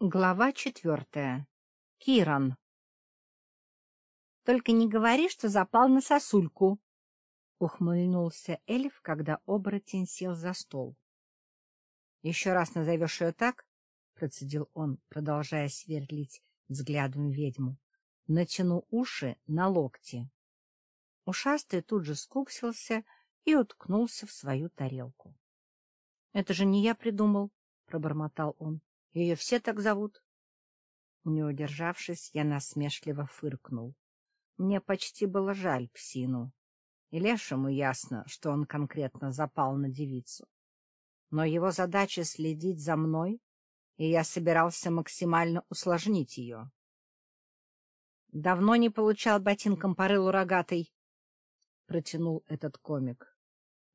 Глава четвертая. Киран. «Только не говори, что запал на сосульку!» — ухмыльнулся эльф, когда оборотень сел за стол. «Еще раз назовешь ее так?» — процедил он, продолжая сверлить взглядом ведьму. «Натяну уши на локти». Ушастый тут же скупсился и уткнулся в свою тарелку. — Это же не я придумал, — пробормотал он. Ее все так зовут? Не удержавшись, я насмешливо фыркнул. Мне почти было жаль псину. И лешему ясно, что он конкретно запал на девицу. Но его задача следить за мной, и я собирался максимально усложнить ее. — Давно не получал ботинком по рылу рогатый, — протянул этот комик.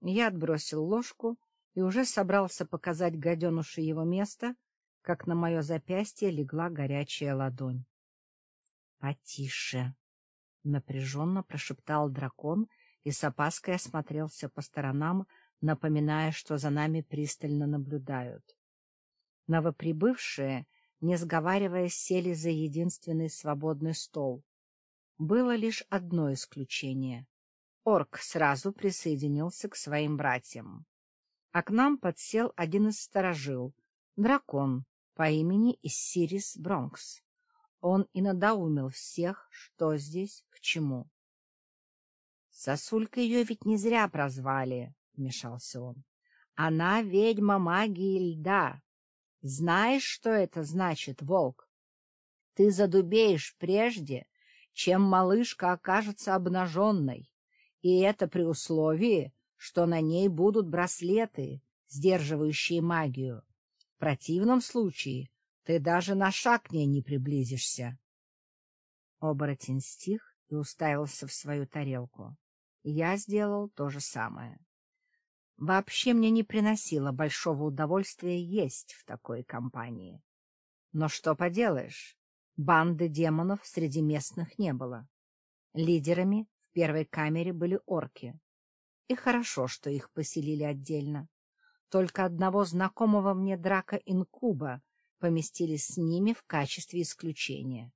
Я отбросил ложку и уже собрался показать гаденуше его место, как на мое запястье легла горячая ладонь. — Потише! — напряженно прошептал дракон и с опаской осмотрелся по сторонам, напоминая, что за нами пристально наблюдают. Новоприбывшие, не сговариваясь, сели за единственный свободный стол. Было лишь одно исключение. Орк сразу присоединился к своим братьям. А к нам подсел один из сторожил — дракон, по имени Иссирис Бронкс. Он и надоумил всех, что здесь, к чему. — Сосулька ее ведь не зря прозвали, — вмешался он. — Она ведьма магии льда. Знаешь, что это значит, волк? Ты задубеешь прежде, чем малышка окажется обнаженной, и это при условии, что на ней будут браслеты, сдерживающие магию противном случае ты даже на шаг к ней не приблизишься. Оборотень стих и уставился в свою тарелку. Я сделал то же самое. Вообще мне не приносило большого удовольствия есть в такой компании. Но что поделаешь, банды демонов среди местных не было. Лидерами в первой камере были орки. И хорошо, что их поселили отдельно. Только одного знакомого мне драка инкуба поместили с ними в качестве исключения.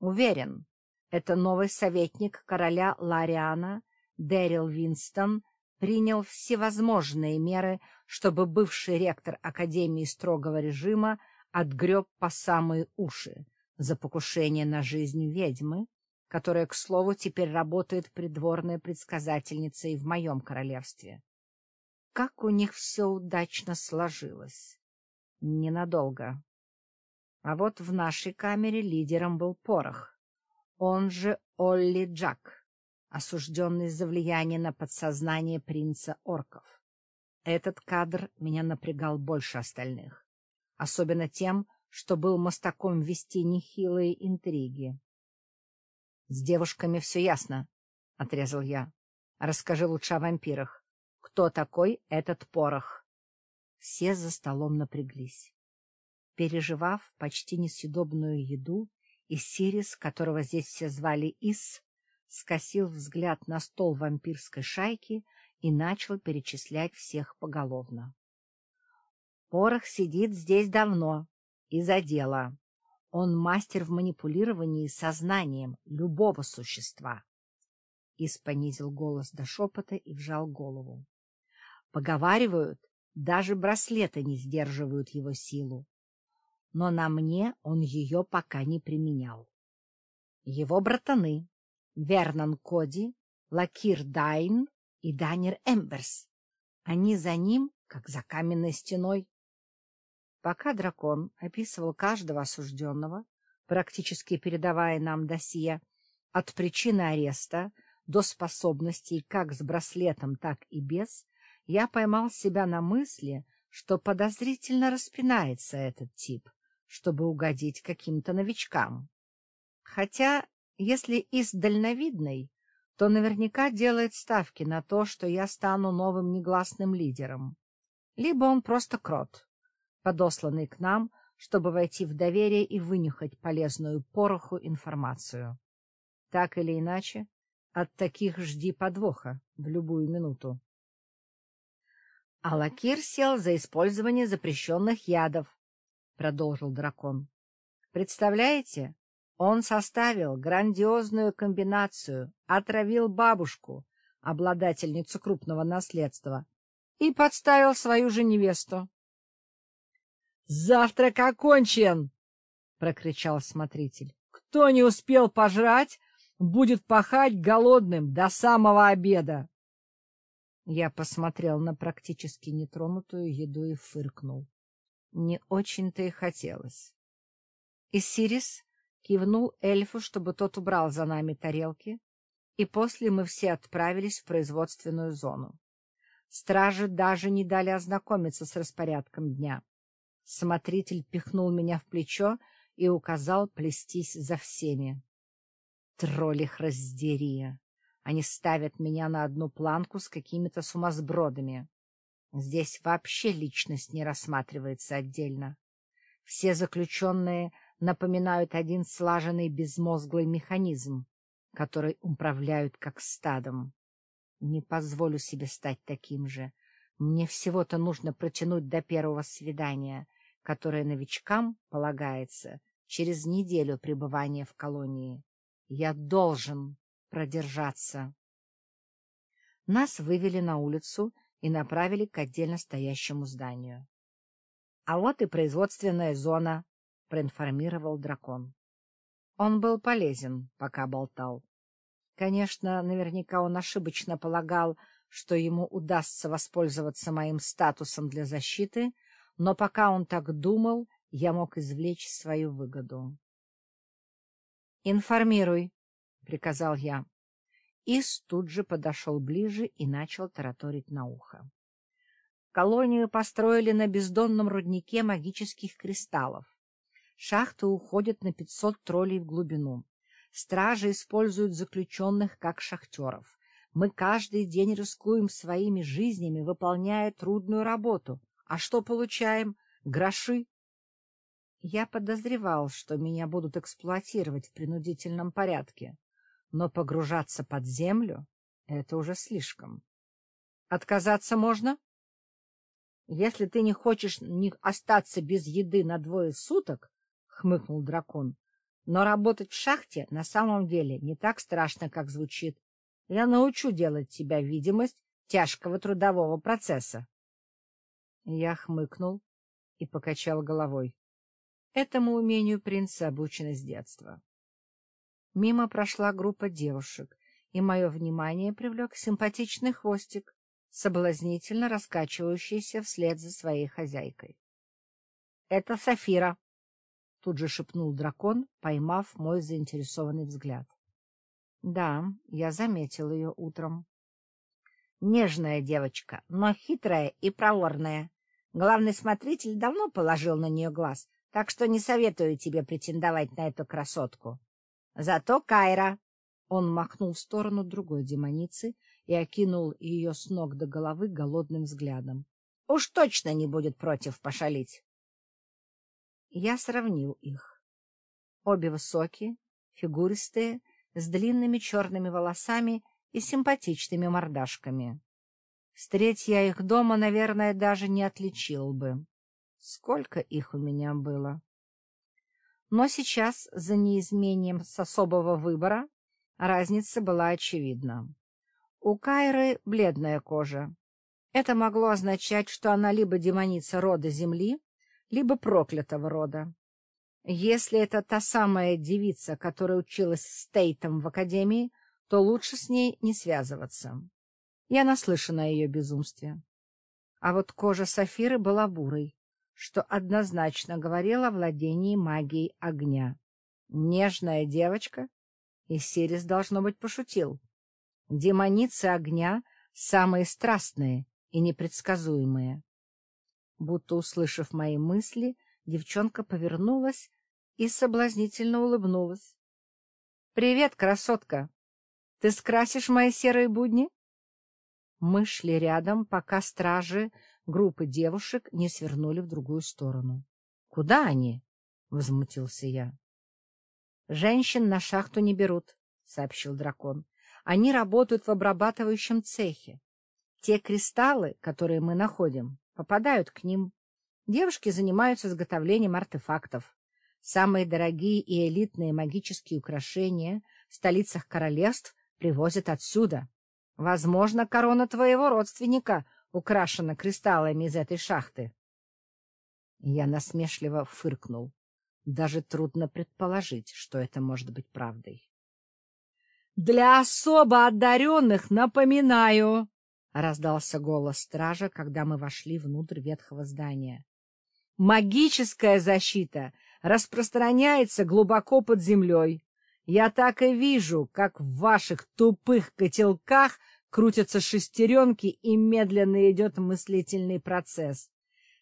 Уверен, это новый советник короля Лариана, Дэрил Винстон, принял всевозможные меры, чтобы бывший ректор Академии строгого режима отгреб по самые уши за покушение на жизнь ведьмы, которая, к слову, теперь работает придворной предсказательницей в моем королевстве. Как у них все удачно сложилось. Ненадолго. А вот в нашей камере лидером был Порох, он же Олли Джак, осужденный за влияние на подсознание принца орков. Этот кадр меня напрягал больше остальных, особенно тем, что был мостаком вести нехилые интриги. — С девушками все ясно, — отрезал я. — Расскажи лучше о вампирах кто такой этот порох. Все за столом напряглись. Переживав почти несъедобную еду, Иссирис, которого здесь все звали Ис, скосил взгляд на стол вампирской шайки и начал перечислять всех поголовно. Порох сидит здесь давно, и за дело. Он мастер в манипулировании сознанием любого существа. Ис понизил голос до шепота и вжал голову. Поговаривают, даже браслеты не сдерживают его силу. Но на мне он ее пока не применял. Его братаны — Вернон Коди, Лакир Дайн и Данир Эмберс. Они за ним, как за каменной стеной. Пока дракон описывал каждого осужденного, практически передавая нам досье, от причины ареста до способностей как с браслетом, так и без, я поймал себя на мысли, что подозрительно распинается этот тип, чтобы угодить каким-то новичкам. Хотя, если из дальновидной, то наверняка делает ставки на то, что я стану новым негласным лидером. Либо он просто крот, подосланный к нам, чтобы войти в доверие и вынюхать полезную пороху информацию. Так или иначе, от таких жди подвоха в любую минуту. — Алакир сел за использование запрещенных ядов, — продолжил дракон. Представляете, он составил грандиозную комбинацию, отравил бабушку, обладательницу крупного наследства, и подставил свою же невесту. — Завтрак окончен! — прокричал смотритель. — Кто не успел пожрать, будет пахать голодным до самого обеда. Я посмотрел на практически нетронутую еду и фыркнул. Не очень-то и хотелось. Иссирис кивнул эльфу, чтобы тот убрал за нами тарелки, и после мы все отправились в производственную зону. Стражи даже не дали ознакомиться с распорядком дня. Смотритель пихнул меня в плечо и указал плестись за всеми. Тролли их раздери! Они ставят меня на одну планку с какими-то сумасбродами. Здесь вообще личность не рассматривается отдельно. Все заключенные напоминают один слаженный безмозглый механизм, который управляют как стадом. Не позволю себе стать таким же. Мне всего-то нужно протянуть до первого свидания, которое новичкам полагается через неделю пребывания в колонии. Я должен продержаться. Нас вывели на улицу и направили к отдельно стоящему зданию. — А вот и производственная зона, — проинформировал дракон. Он был полезен, пока болтал. Конечно, наверняка он ошибочно полагал, что ему удастся воспользоваться моим статусом для защиты, но пока он так думал, я мог извлечь свою выгоду. — Информируй, — приказал я. Ис тут же подошел ближе и начал тараторить на ухо. Колонию построили на бездонном руднике магических кристаллов. Шахты уходят на 500 троллей в глубину. Стражи используют заключенных как шахтеров. Мы каждый день рискуем своими жизнями, выполняя трудную работу. А что получаем? Гроши. Я подозревал, что меня будут эксплуатировать в принудительном порядке но погружаться под землю — это уже слишком. Отказаться можно? Если ты не хочешь не остаться без еды на двое суток, — хмыкнул дракон, — но работать в шахте на самом деле не так страшно, как звучит. Я научу делать тебя видимость тяжкого трудового процесса. Я хмыкнул и покачал головой. Этому умению принца обучены с детства. Мимо прошла группа девушек, и мое внимание привлек симпатичный хвостик, соблазнительно раскачивающийся вслед за своей хозяйкой. — Это Сафира! — тут же шепнул дракон, поймав мой заинтересованный взгляд. Да, я заметил ее утром. Нежная девочка, но хитрая и проворная. Главный смотритель давно положил на нее глаз, так что не советую тебе претендовать на эту красотку. Зато Кайра... Он махнул в сторону другой демоницы и окинул ее с ног до головы голодным взглядом. Уж точно не будет против пошалить. Я сравнил их. Обе высокие, фигуристые, с длинными черными волосами и симпатичными мордашками. Встреть я их дома, наверное, даже не отличил бы. Сколько их у меня было? Но сейчас, за неизмением с особого выбора, разница была очевидна. У Кайры бледная кожа. Это могло означать, что она либо демоница рода Земли, либо проклятого рода. Если это та самая девица, которая училась с Тейтом в академии, то лучше с ней не связываться. Я наслышана о ее безумстве. А вот кожа Сафиры была бурой, что однозначно говорил о владении магией огня. Нежная девочка? И Сирис, должно быть, пошутил. Демоницы огня — самые страстные и непредсказуемые. Будто услышав мои мысли, девчонка повернулась и соблазнительно улыбнулась. — Привет, красотка! Ты скрасишь мои серые будни? Мы шли рядом, пока стражи группы девушек не свернули в другую сторону. — Куда они? — возмутился я. — Женщин на шахту не берут, — сообщил дракон. — Они работают в обрабатывающем цехе. Те кристаллы, которые мы находим, попадают к ним. Девушки занимаются изготовлением артефактов. Самые дорогие и элитные магические украшения в столицах королевств привозят отсюда. Возможно, корона твоего родственника украшена кристаллами из этой шахты. Я насмешливо фыркнул. Даже трудно предположить, что это может быть правдой. — Для особо одаренных напоминаю! — раздался голос стража, когда мы вошли внутрь ветхого здания. — Магическая защита распространяется глубоко под землей. Я так и вижу, как в ваших тупых котелках крутятся шестеренки и медленно идет мыслительный процесс.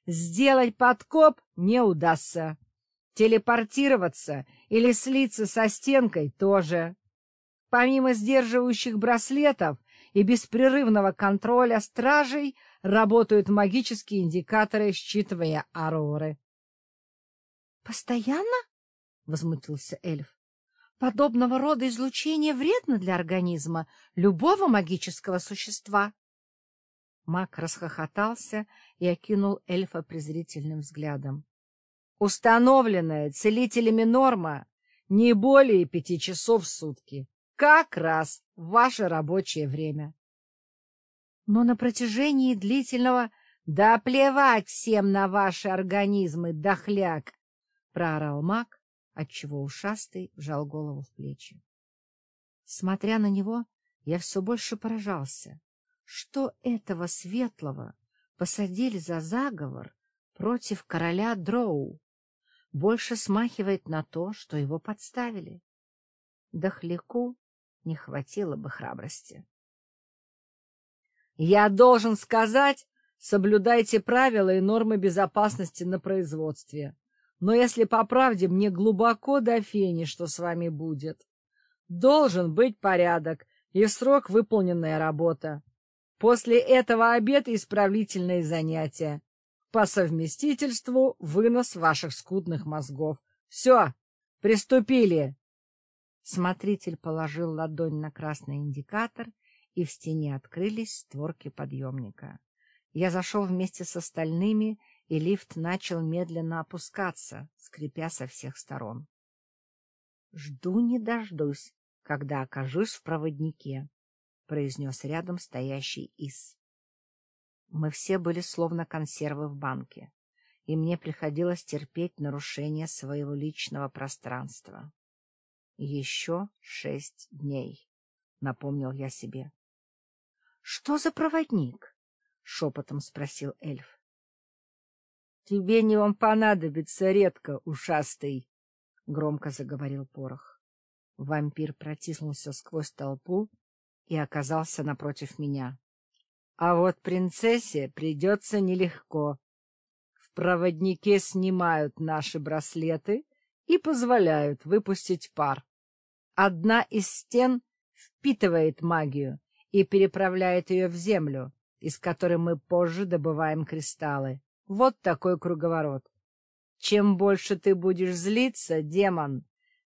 Сделать подкоп не удастся. Телепортироваться или слиться со стенкой тоже. Помимо сдерживающих браслетов и беспрерывного контроля стражей работают магические индикаторы считывания ауры. — Постоянно? — возмутился эльф. — Подобного рода излучение вредно для организма любого магического существа. Маг расхохотался и окинул эльфа презрительным взглядом. — Установленная целителями норма не более пяти часов в сутки. Как раз ваше рабочее время. Но на протяжении длительного... Да плевать всем на ваши организмы, дохляк! — проорал маг, отчего ушастый вжал голову в плечи. Смотря на него, я все больше поражался. Что этого светлого посадили за заговор против короля Дроу? Больше смахивает на то, что его подставили. Дохляку не хватило бы храбрости. Я должен сказать, соблюдайте правила и нормы безопасности на производстве. Но если по правде, мне глубоко до фени, что с вами будет. Должен быть порядок и срок выполненная работа. После этого обед и исправительные занятия. По совместительству вынос ваших скудных мозгов. Все, приступили. Смотритель положил ладонь на красный индикатор, и в стене открылись створки подъемника. Я зашел вместе с остальными, и лифт начал медленно опускаться, скрипя со всех сторон. Жду не дождусь, когда окажусь в проводнике, — произнес рядом стоящий Ис. Мы все были словно консервы в банке, и мне приходилось терпеть нарушение своего личного пространства. Еще шесть дней, — напомнил я себе. — Что за проводник? — шепотом спросил эльф. — Тебе не он понадобится редко, ушастый, — громко заговорил порох. Вампир протиснулся сквозь толпу и оказался напротив меня. А вот принцессе придется нелегко. В проводнике снимают наши браслеты и позволяют выпустить пар. Одна из стен впитывает магию и переправляет ее в землю, из которой мы позже добываем кристаллы. Вот такой круговорот. Чем больше ты будешь злиться, демон,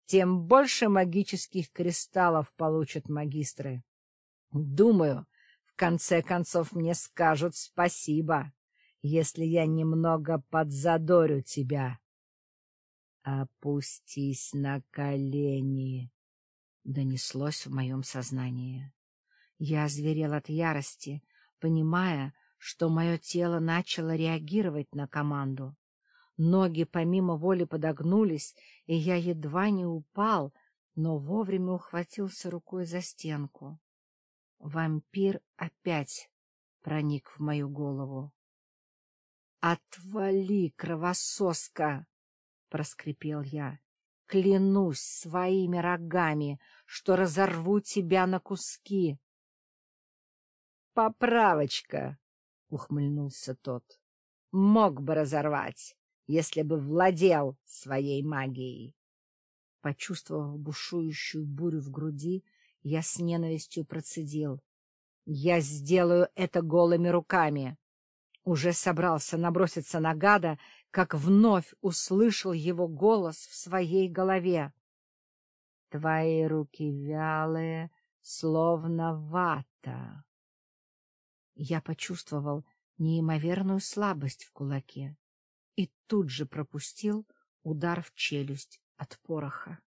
тем больше магических кристаллов получат магистры. Думаю, в конце концов мне скажут спасибо, если я немного подзадорю тебя. Опустись на колени донеслось в моем сознании. Я озверел от ярости, понимая, что мое тело начало реагировать на команду. Ноги помимо воли подогнулись, и я едва не упал, но вовремя ухватился рукой за стенку. Вампир опять проник в мою голову. — Отвали, кровососка! — проскрипел я. — Клянусь своими рогами, что разорву тебя на куски. — Поправочка, — ухмыльнулся тот. — Мог бы разорвать, если бы владел своей магией. Почувствовав бушующую бурю в груди, я с ненавистью процедил. — Я сделаю это голыми руками. Уже собрался наброситься на гада, как вновь услышал его голос в своей голове. Твои руки вялые, словно вата. Я почувствовал неимоверную слабость в кулаке и тут же пропустил Удар в челюсть от пороха.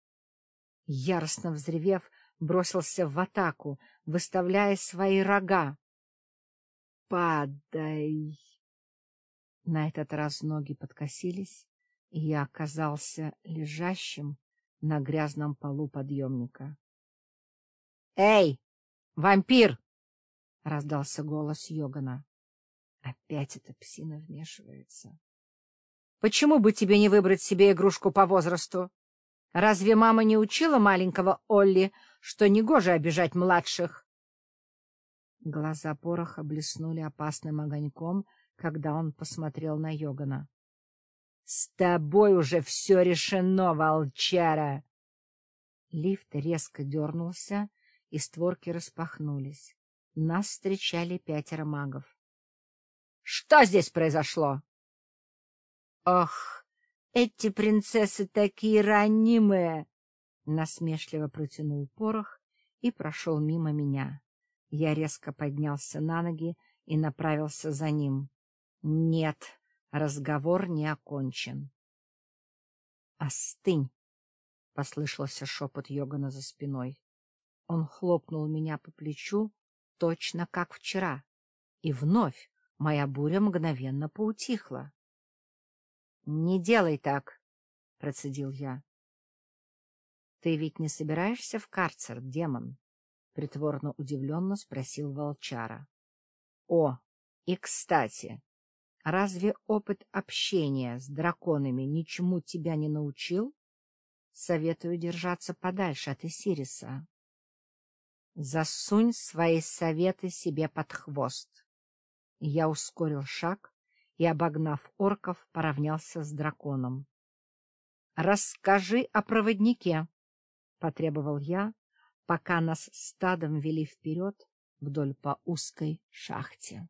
Яростно взревев, бросился в атаку, выставляя свои рога. «Падай!» На этот раз ноги подкосились, и я оказался лежащим на грязном полу подъемника. «Эй, вампир!» — раздался голос Йогана. Опять эта псина вмешивается. «Почему бы тебе не выбрать себе игрушку по возрасту? Разве мама не учила маленького Олли, что негоже обижать младших?» Глаза пороха блеснули опасным огоньком, когда он посмотрел на Йогана. — С тобой уже все решено, волчара! Лифт резко дернулся, и створки распахнулись. Нас встречали пятеро магов. — Что здесь произошло? — Ох, эти принцессы такие ранимые! — насмешливо протянул порох и прошел мимо меня. Я резко поднялся на ноги и направился за ним. Нет, разговор не окончен. «Остынь!» — послышался шепот Йогана за спиной. Он хлопнул меня по плечу, точно как вчера, и вновь моя буря мгновенно поутихла. — Не делай так, — процедил я. — Ты ведь не собираешься в карцер, демон? — притворно удивленно спросил волчара. — О, и кстати, разве опыт общения с драконами ничему тебя не научил? Советую держаться подальше от Исириса. Засунь свои советы себе под хвост. Я ускорил шаг и, обогнав орков, поравнялся с драконом. — Расскажи о проводнике, — потребовал я, пока нас стадом вели вперед вдоль по узкой шахте.